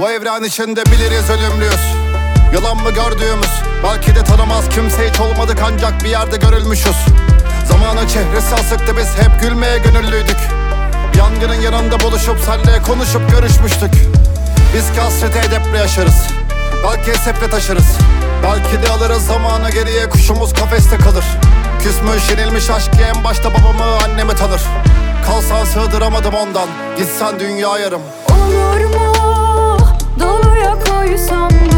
Bu evren içinde biliriz ölümlüyüz. Yalan mı gördüğümüz? Belki de tanımaz. Kimse hiç olmadık ancak bir yerde görülmüşüz. Zamanın çehresi asıktı biz hep gülmeye gönüllüydük. Yangının yanında buluşup senle konuşup görüşmüştük. Biz ki hasreti edeple yaşarız. Belki seple taşırız. Belki de alırız zamanı geriye kuşumuz kafeste kalır. Küsmüş yenilmiş aşk en başta babamı annemi tanır. Kalsan sığdıramadım ondan Gitsen dünya yarım. Olur mu? show you something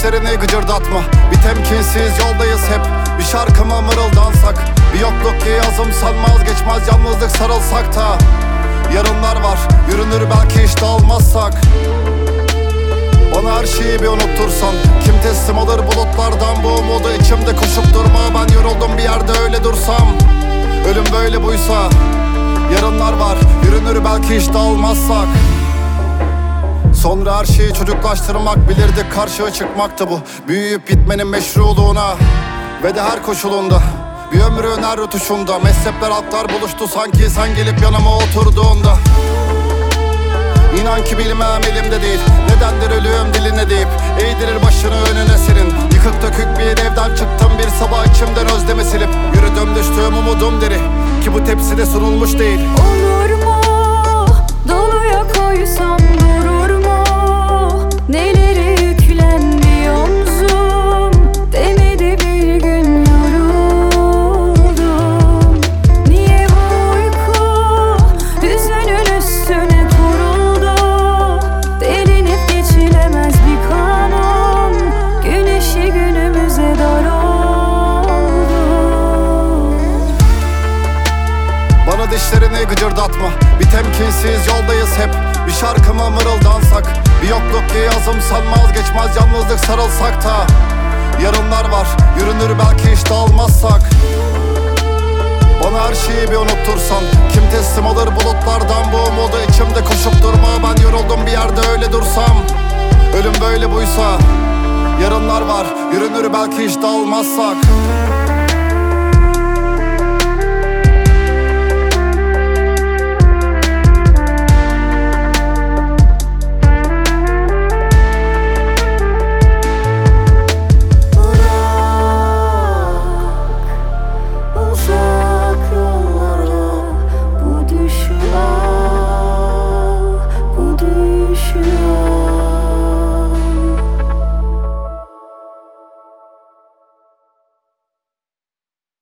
dişlerini gıcırdatma. Bir temkinsiz yoldayız hep. Bir şarkıma mırıldansak. Bir yokluk yazım sanmaz geçmez Yalnızlık sarılsak da. Yarınlar var yürünür belki hiç dağılmazsak Bana her şeyi bir unuttursan. Kim teslim alır bulutlardan bu umudu? İçimde koşup durma Ben yoruldum bir yerde öyle dursam. Ölüm böyle buysa Yarınlar var yürünür belki hiç dağılmazsak Sonra her şeyi çocuklaştırmak bilirdik karşıya çıkmaktı bu. Büyüyüp gitmenin meşruluğuna Ve de her koşulunda. Bir ömrün her rötuşunda Mezhepler halklar buluştu sanki. Sen gelip yanıma oturduğunda. İnan ki bilmem elimde değil. Nedendir ölüyorum diline deyip Eğdirir başını önüne senin. Yıkık dökük bir evden çıktım bir sabah içimden özlemi silip. Yürüdüm düştüğüm umudum deri Ki bu tepside sunulmuş değil. Olur mu? Dişlerini gıcırdatma. Bir temkinsiz yoldayız hep. Bir şarkıma mırıldansak. Bir yokluk ki yazım sanmaz geçmez Yalnızlık sarılsak da. Yarınlar var yürünür belki hiç dağılmazsak Bana her şeyi bir unuttursan. Kim teslim alır bulutlardan bu umudu? İçimde koşup durma Ben yoruldum bir yerde öyle dursam. Ölüm böyle buysa Yarınlar var yürünür belki hiç dağılmazsak